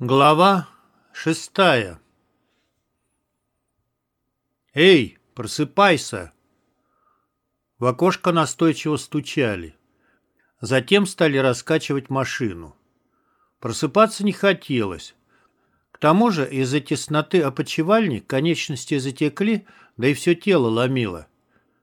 Глава шестая «Эй, просыпайся!» В окошко настойчиво стучали. Затем стали раскачивать машину. Просыпаться не хотелось. К тому же из-за тесноты опочивальни конечности затекли, да и все тело ломило.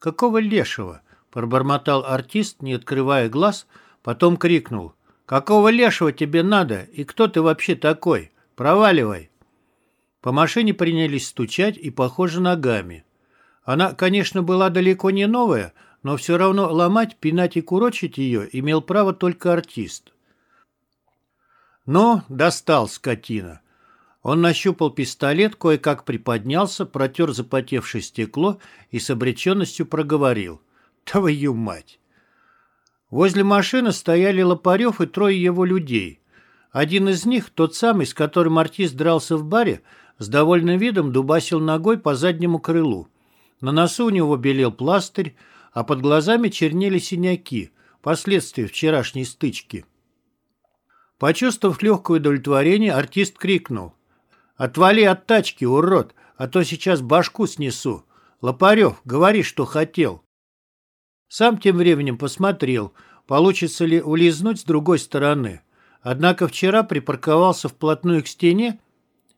«Какого лешего?» – пробормотал артист, не открывая глаз, потом крикнул – «Какого лешего тебе надо? И кто ты вообще такой? Проваливай!» По машине принялись стучать и, похоже, ногами. Она, конечно, была далеко не новая, но все равно ломать, пинать и курочить ее имел право только артист. Но достал скотина. Он нащупал пистолет, кое-как приподнялся, протер запотевшее стекло и с обреченностью проговорил. «Твою мать!» Возле машины стояли Лопарев и трое его людей. Один из них, тот самый, с которым артист дрался в баре, с довольным видом дубасил ногой по заднему крылу. На носу у него белел пластырь, а под глазами чернели синяки, последствия вчерашней стычки. Почувствовав легкое удовлетворение, артист крикнул. «Отвали от тачки, урод, а то сейчас башку снесу. Лопарев, говори, что хотел». Сам тем временем посмотрел, получится ли улизнуть с другой стороны. Однако вчера припарковался вплотную к стене,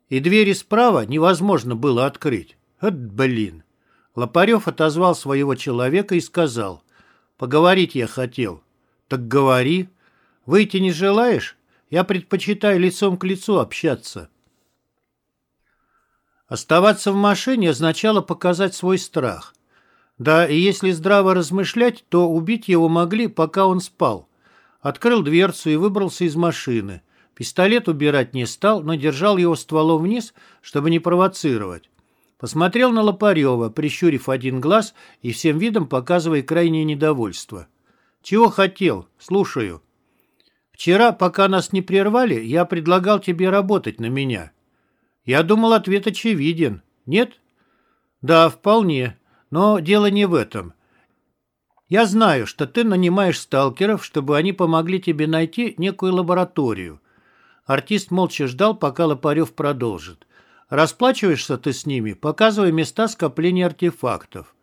и двери справа невозможно было открыть. От блин. Лопарев отозвал своего человека и сказал, «Поговорить я хотел». «Так говори. Выйти не желаешь? Я предпочитаю лицом к лицу общаться». Оставаться в машине означало показать свой страх – да, и если здраво размышлять, то убить его могли, пока он спал. Открыл дверцу и выбрался из машины. Пистолет убирать не стал, но держал его стволом вниз, чтобы не провоцировать. Посмотрел на Лопарева, прищурив один глаз и всем видом показывая крайнее недовольство. «Чего хотел? Слушаю». «Вчера, пока нас не прервали, я предлагал тебе работать на меня». «Я думал, ответ очевиден. Нет?» «Да, вполне. Но дело не в этом. Я знаю, что ты нанимаешь сталкеров, чтобы они помогли тебе найти некую лабораторию. Артист молча ждал, пока Лопарев продолжит. Расплачиваешься ты с ними, показывая места скопления артефактов.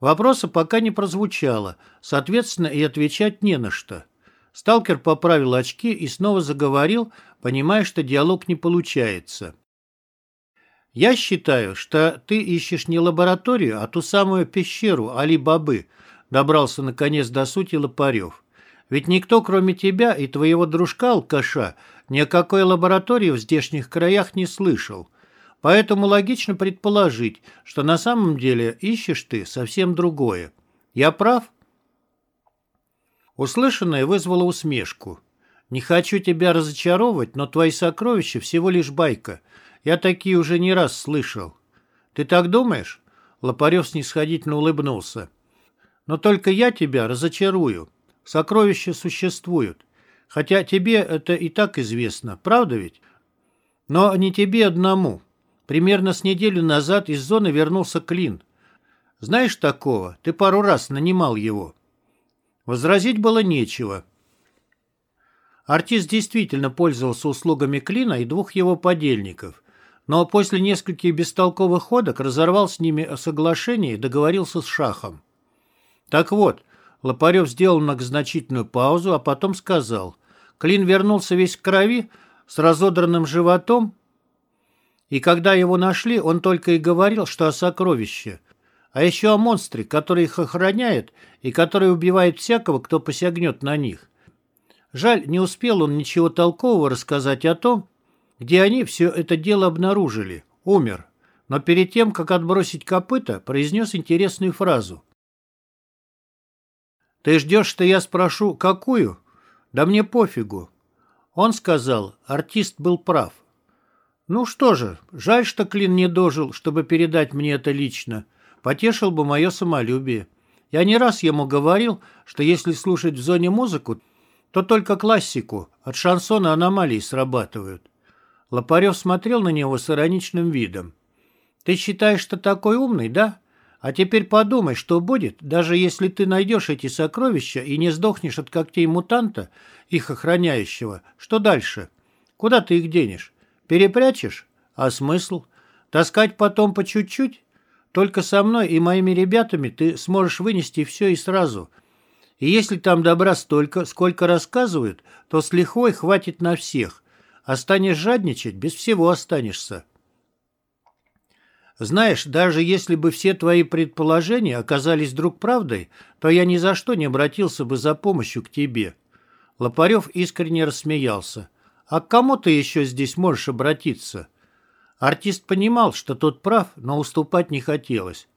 Вопроса пока не прозвучало, соответственно, и отвечать не на что. Сталкер поправил очки и снова заговорил, понимая, что диалог не получается. Я считаю, что ты ищешь не лабораторию, а ту самую пещеру Али-Бабы, добрался наконец до сути Лопарев. Ведь никто, кроме тебя и твоего дружка-алкаша, ни о какой лаборатории в здешних краях не слышал. Поэтому логично предположить, что на самом деле ищешь ты совсем другое. Я прав? Услышанное вызвало усмешку. Не хочу тебя разочаровывать, но твои сокровища всего лишь байка – я такие уже не раз слышал. Ты так думаешь? Лопарев снисходительно улыбнулся. Но только я тебя разочарую. Сокровища существуют. Хотя тебе это и так известно, правда ведь? Но не тебе одному. Примерно с неделю назад из зоны вернулся Клин. Знаешь такого? Ты пару раз нанимал его. Возразить было нечего. Артист действительно пользовался услугами Клина и двух его подельников но после нескольких бестолковых ходок разорвал с ними соглашение и договорился с Шахом. Так вот, Лопарев сделал многозначительную паузу, а потом сказал. Клин вернулся весь в крови, с разодранным животом, и когда его нашли, он только и говорил, что о сокровище, а еще о монстре, который их охраняет и который убивает всякого, кто посягнет на них. Жаль, не успел он ничего толкового рассказать о том, где они все это дело обнаружили. Умер. Но перед тем, как отбросить копыта, произнес интересную фразу. «Ты ждешь, что я спрошу, какую? Да мне пофигу». Он сказал, артист был прав. «Ну что же, жаль, что Клин не дожил, чтобы передать мне это лично. Потешил бы мое самолюбие. Я не раз ему говорил, что если слушать в зоне музыку, то только классику, от шансона аномалии срабатывают. Лопарев смотрел на него с ироничным видом. «Ты считаешь, что такой умный, да? А теперь подумай, что будет, даже если ты найдешь эти сокровища и не сдохнешь от когтей мутанта, их охраняющего. Что дальше? Куда ты их денешь? Перепрячешь? А смысл? Таскать потом по чуть-чуть? Только со мной и моими ребятами ты сможешь вынести все и сразу. И если там добра столько, сколько рассказывают, то с лихвой хватит на всех. А станешь жадничать, без всего останешься. Знаешь, даже если бы все твои предположения оказались вдруг правдой, то я ни за что не обратился бы за помощью к тебе. Лопарев искренне рассмеялся. А к кому ты еще здесь можешь обратиться? Артист понимал, что тот прав, но уступать не хотелось.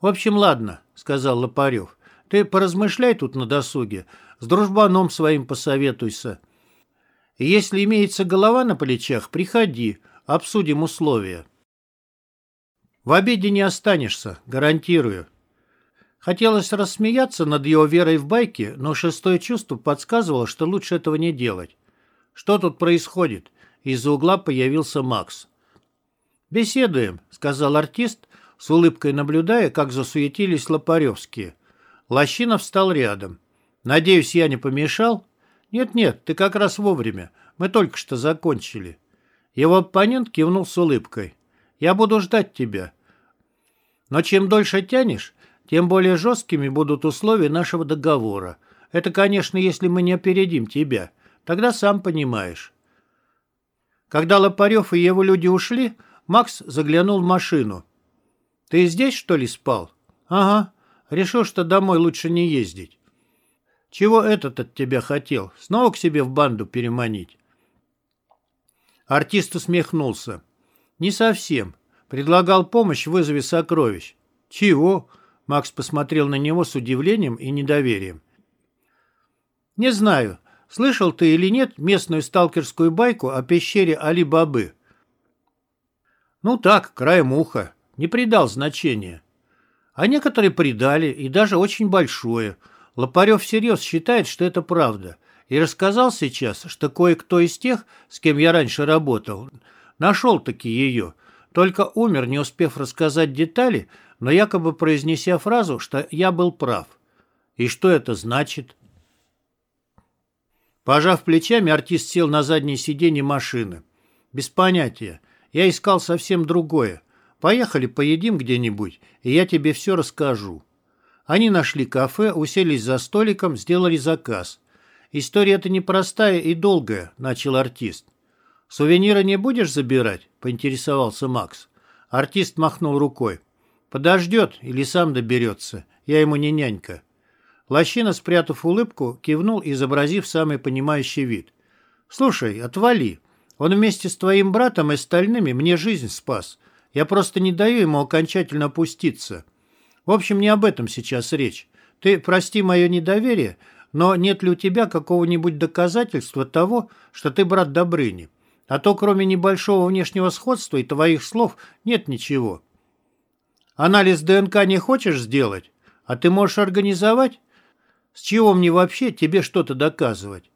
«В общем, ладно», — сказал Лопарев. «Ты поразмышляй тут на досуге, с дружбаном своим посоветуйся. И если имеется голова на плечах, приходи, обсудим условия». В обеде не останешься, гарантирую. Хотелось рассмеяться над его верой в байки, но шестое чувство подсказывало, что лучше этого не делать. Что тут происходит? Из-за угла появился Макс. «Беседуем», — сказал артист, с улыбкой наблюдая, как засуетились Лопаревские. Лощинов встал рядом. «Надеюсь, я не помешал?» «Нет-нет, ты как раз вовремя. Мы только что закончили». Его оппонент кивнул с улыбкой. Я буду ждать тебя. Но чем дольше тянешь, тем более жесткими будут условия нашего договора. Это, конечно, если мы не опередим тебя. Тогда сам понимаешь. Когда Лопарев и его люди ушли, Макс заглянул в машину. «Ты здесь, что ли, спал?» «Ага. Решил, что домой лучше не ездить». «Чего этот от тебя хотел? Снова к себе в банду переманить?» Артист усмехнулся. «Не совсем. Предлагал помощь в вызове сокровищ». «Чего?» Макс посмотрел на него с удивлением и недоверием. «Не знаю, слышал ты или нет местную сталкерскую байку о пещере Али-Бабы?» «Ну так, краем уха. Не придал значения». А некоторые придали, и даже очень большое. Лопарев всерьез считает, что это правда. И рассказал сейчас, что кое-кто из тех, с кем я раньше работал, Нашел-таки ее. Только умер, не успев рассказать детали, но якобы произнеся фразу, что я был прав. И что это значит? Пожав плечами, артист сел на заднее сиденье машины. Без понятия. Я искал совсем другое. Поехали поедим где-нибудь, и я тебе все расскажу. Они нашли кафе, уселись за столиком, сделали заказ. История эта непростая и долгая, начал артист. «Сувениры не будешь забирать?» — поинтересовался Макс. Артист махнул рукой. «Подождет или сам доберется. Я ему не нянька». Лощина, спрятав улыбку, кивнул, изобразив самый понимающий вид. «Слушай, отвали. Он вместе с твоим братом и остальными мне жизнь спас. Я просто не даю ему окончательно опуститься. В общем, не об этом сейчас речь. Ты прости мое недоверие, но нет ли у тебя какого-нибудь доказательства того, что ты брат Добрыни? А то кроме небольшого внешнего сходства и твоих слов нет ничего. Анализ ДНК не хочешь сделать? А ты можешь организовать? С чего мне вообще тебе что-то доказывать?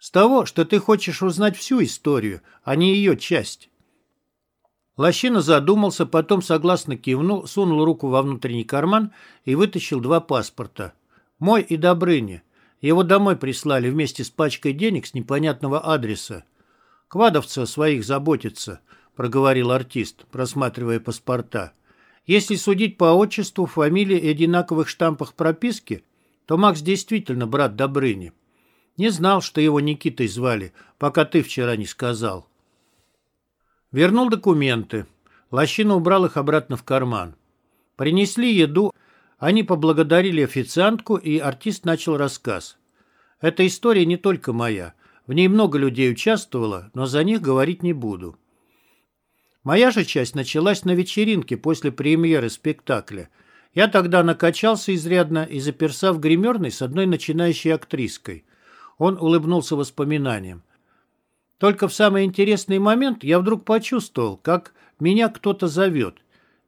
С того, что ты хочешь узнать всю историю, а не ее часть. Лощина задумался, потом согласно кивнул, сунул руку во внутренний карман и вытащил два паспорта. Мой и Добрыни. Его домой прислали вместе с пачкой денег с непонятного адреса. Квадовцы о своих заботятся», — проговорил артист, просматривая паспорта. «Если судить по отчеству, фамилии и одинаковых штампах прописки, то Макс действительно брат Добрыни. Не знал, что его Никитой звали, пока ты вчера не сказал». Вернул документы. Лощина убрал их обратно в карман. Принесли еду, они поблагодарили официантку, и артист начал рассказ. «Эта история не только моя. В ней много людей участвовало, но за них говорить не буду. Моя же часть началась на вечеринке после премьеры спектакля. Я тогда накачался изрядно и заперся в гримерной с одной начинающей актриской. Он улыбнулся воспоминанием. Только в самый интересный момент я вдруг почувствовал, как меня кто-то зовет.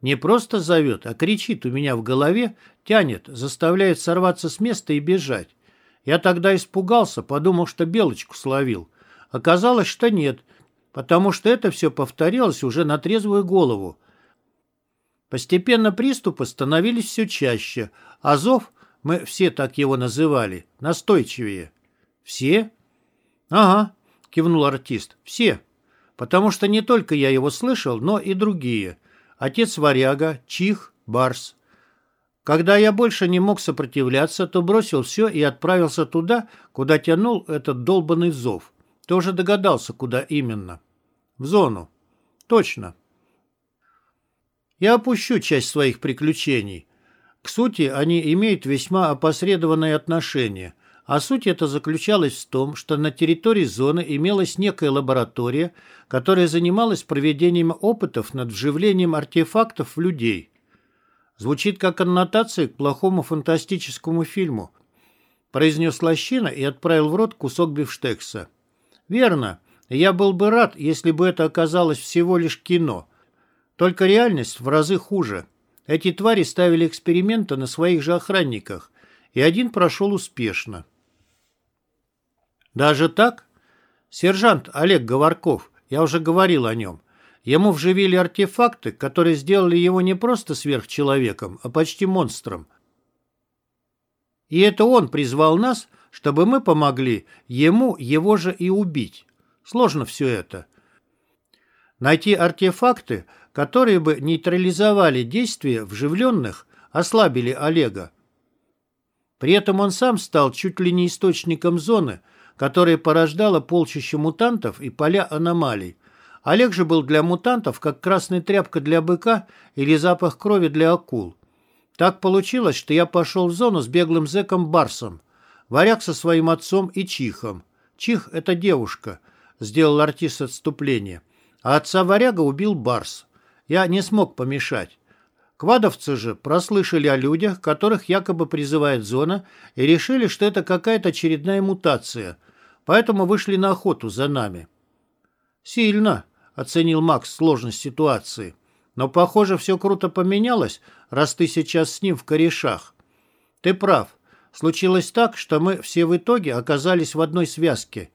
Не просто зовет, а кричит у меня в голове, тянет, заставляет сорваться с места и бежать. Я тогда испугался, подумал, что белочку словил. Оказалось, что нет, потому что это все повторилось уже на трезвую голову. Постепенно приступы становились все чаще, а зов, мы все так его называли, настойчивее. Все? Ага. — кивнул артист. «Все. Потому что не только я его слышал, но и другие. Отец Варяга, Чих, Барс. Когда я больше не мог сопротивляться, то бросил все и отправился туда, куда тянул этот долбанный зов. Тоже догадался, куда именно. В зону. Точно. Я опущу часть своих приключений. К сути, они имеют весьма опосредованное отношение. А суть это заключалась в том, что на территории зоны имелась некая лаборатория, которая занималась проведением опытов над вживлением артефактов в людей. Звучит как аннотация к плохому фантастическому фильму, произнес Лощина и отправил в рот кусок бифштекса. Верно. Я был бы рад, если бы это оказалось всего лишь кино. Только реальность в разы хуже. Эти твари ставили эксперименты на своих же охранниках, и один прошел успешно. Даже так? Сержант Олег Говорков, я уже говорил о нем. Ему вживили артефакты, которые сделали его не просто сверхчеловеком, а почти монстром. И это он призвал нас, чтобы мы помогли ему его же и убить. Сложно все это. Найти артефакты, которые бы нейтрализовали действия вживленных, ослабили Олега. При этом он сам стал чуть ли не источником зоны, которая порождала полчища мутантов и поля аномалий. Олег же был для мутантов как красная тряпка для быка или запах крови для акул. Так получилось, что я пошел в зону с беглым зэком Барсом, варяг со своим отцом и Чихом. Чих — это девушка, сделал артист отступление. А отца варяга убил Барс. Я не смог помешать. Квадовцы же прослышали о людях, которых якобы призывает зона, и решили, что это какая-то очередная мутация, поэтому вышли на охоту за нами. «Сильно», — оценил Макс сложность ситуации. «Но, похоже, все круто поменялось, раз ты сейчас с ним в корешах. Ты прав. Случилось так, что мы все в итоге оказались в одной связке.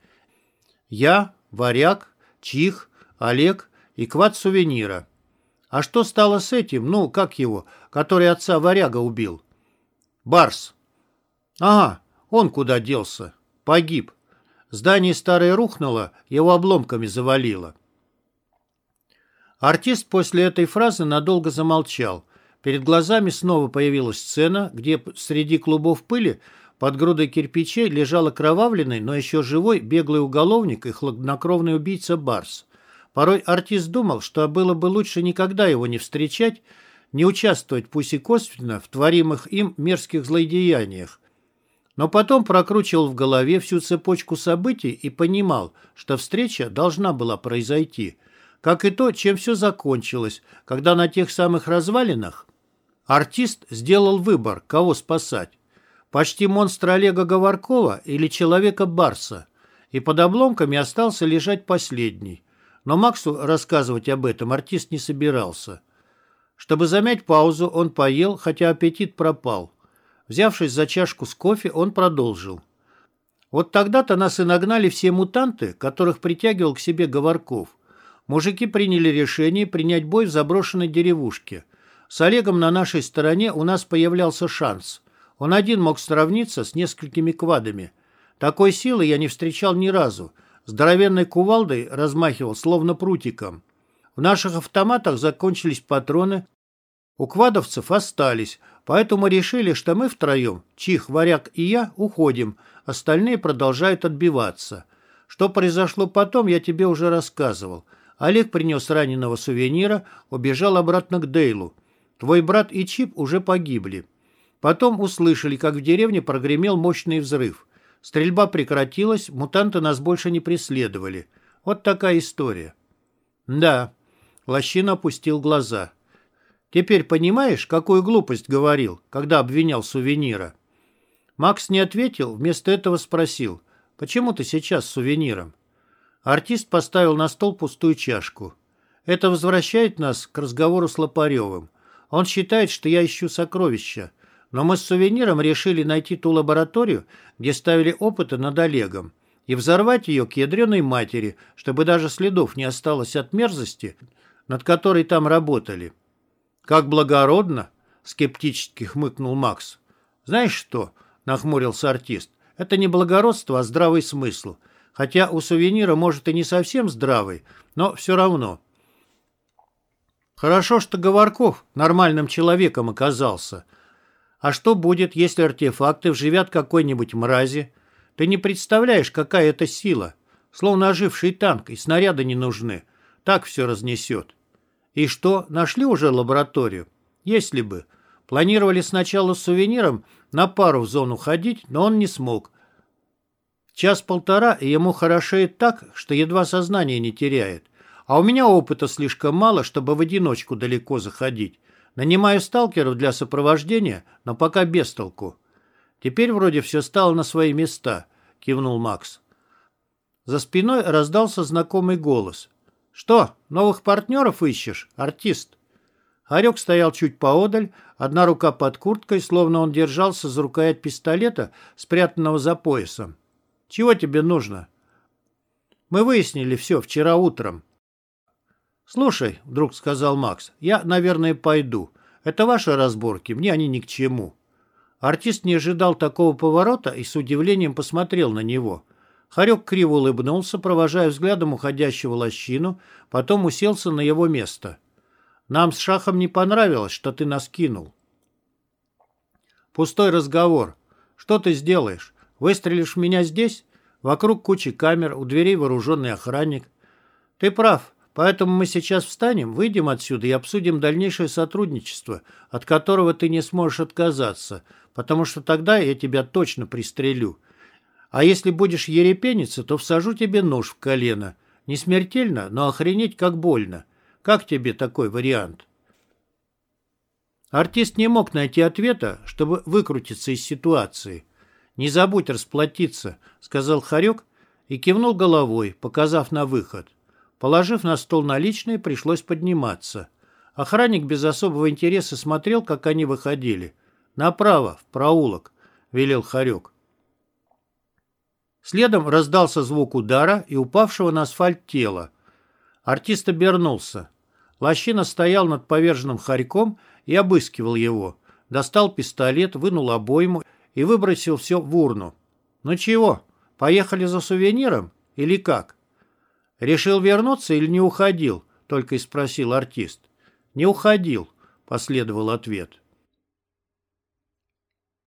Я, Варяг, Чих, Олег и Квад Сувенира. А что стало с этим, ну, как его, который отца Варяга убил? Барс. Ага, он куда делся? Погиб. Здание старое рухнуло, его обломками завалило. Артист после этой фразы надолго замолчал. Перед глазами снова появилась сцена, где среди клубов пыли под грудой кирпичей лежал окровавленный, но еще живой беглый уголовник и хладнокровный убийца Барс. Порой артист думал, что было бы лучше никогда его не встречать, не участвовать пусть и косвенно в творимых им мерзких злоедеяниях. Но потом прокручивал в голове всю цепочку событий и понимал, что встреча должна была произойти. Как и то, чем все закончилось, когда на тех самых развалинах артист сделал выбор, кого спасать. Почти монстра Олега Говоркова или человека Барса. И под обломками остался лежать последний. Но Максу рассказывать об этом артист не собирался. Чтобы замять паузу, он поел, хотя аппетит пропал. Взявшись за чашку с кофе, он продолжил. Вот тогда-то нас и нагнали все мутанты, которых притягивал к себе Говорков. Мужики приняли решение принять бой в заброшенной деревушке. С Олегом на нашей стороне у нас появлялся шанс. Он один мог сравниться с несколькими квадами. Такой силы я не встречал ни разу, здоровенной кувалдой размахивал, словно прутиком. В наших автоматах закончились патроны, у квадовцев остались, поэтому решили, что мы втроем, Чих, Варяг и я, уходим, остальные продолжают отбиваться. Что произошло потом, я тебе уже рассказывал. Олег принес раненого сувенира, убежал обратно к Дейлу. Твой брат и Чип уже погибли. Потом услышали, как в деревне прогремел мощный взрыв. Стрельба прекратилась, мутанты нас больше не преследовали. Вот такая история. Да, Лощина опустил глаза. Теперь понимаешь, какую глупость говорил, когда обвинял сувенира? Макс не ответил, вместо этого спросил, почему ты сейчас с сувениром? Артист поставил на стол пустую чашку. Это возвращает нас к разговору с Лопаревым. Он считает, что я ищу сокровища, но мы с сувениром решили найти ту лабораторию, где ставили опыты над Олегом, и взорвать ее к ядреной матери, чтобы даже следов не осталось от мерзости, над которой там работали. «Как благородно!» — скептически хмыкнул Макс. «Знаешь что?» — нахмурился артист. «Это не благородство, а здравый смысл. Хотя у сувенира, может, и не совсем здравый, но все равно. Хорошо, что Говорков нормальным человеком оказался. А что будет, если артефакты вживят какой-нибудь мрази? Ты не представляешь, какая это сила. Словно оживший танк, и снаряды не нужны. Так все разнесет. И что, нашли уже лабораторию? Если бы. Планировали сначала с сувениром на пару в зону ходить, но он не смог. Час-полтора, и ему хорошеет так, что едва сознание не теряет. А у меня опыта слишком мало, чтобы в одиночку далеко заходить. Нанимаю сталкеров для сопровождения, но пока без толку. Теперь вроде все стало на свои места, кивнул Макс. За спиной раздался знакомый голос. «Что, новых партнеров ищешь, артист?» Харек стоял чуть поодаль, одна рука под курткой, словно он держался за рукоять пистолета, спрятанного за поясом. «Чего тебе нужно?» «Мы выяснили все вчера утром». «Слушай», — вдруг сказал Макс, — «я, наверное, пойду. Это ваши разборки, мне они ни к чему». Артист не ожидал такого поворота и с удивлением посмотрел на него. Харек криво улыбнулся, провожая взглядом уходящего лощину, потом уселся на его место. «Нам с Шахом не понравилось, что ты нас кинул». «Пустой разговор. Что ты сделаешь? Выстрелишь меня здесь? Вокруг кучи камер, у дверей вооруженный охранник. Ты прав, поэтому мы сейчас встанем, выйдем отсюда и обсудим дальнейшее сотрудничество, от которого ты не сможешь отказаться, потому что тогда я тебя точно пристрелю». А если будешь ерепениться, то всажу тебе нож в колено. Не смертельно, но охренеть как больно. Как тебе такой вариант?» Артист не мог найти ответа, чтобы выкрутиться из ситуации. «Не забудь расплатиться», — сказал Харек и кивнул головой, показав на выход. Положив на стол наличные, пришлось подниматься. Охранник без особого интереса смотрел, как они выходили. «Направо, в проулок», — велел Харек. Следом раздался звук удара и упавшего на асфальт тела. Артист обернулся. Лощина стоял над поверженным хорьком и обыскивал его. Достал пистолет, вынул обойму и выбросил все в урну. «Ну чего, поехали за сувениром или как?» «Решил вернуться или не уходил?» — только и спросил артист. «Не уходил», — последовал ответ.